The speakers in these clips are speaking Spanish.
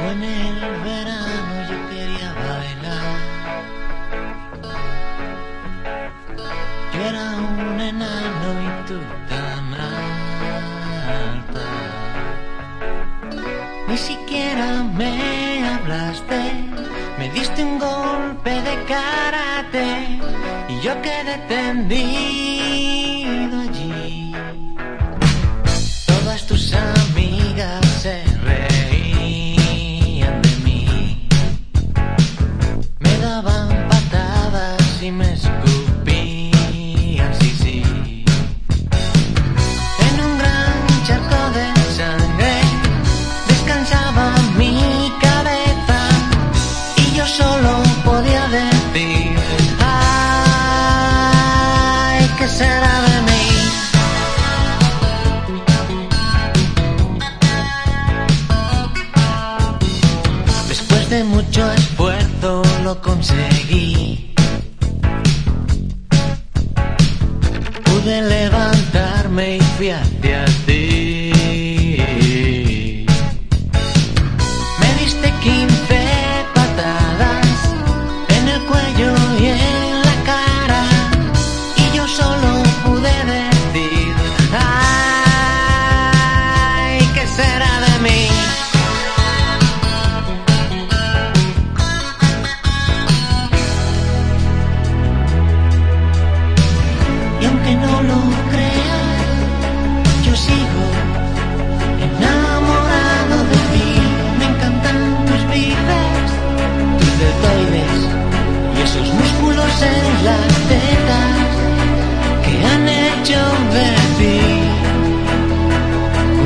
En el verano yo quería bailar. Yo era un enano y tú tan alta. Ni siquiera me hablaste, me diste un golpe de karate y yo quedé tendido allí. Después de mucho esfuerzo lo conseguí. Pude levantarme y fui en las tetas que han hecho de ti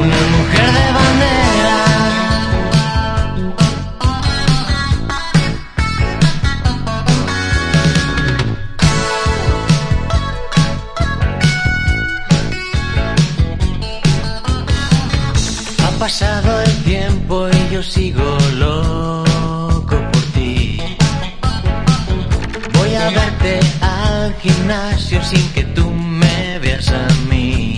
una mujer de bandera. Ha pasado el tiempo y yo sigo loco gimnasio sin que tú me veas a mí.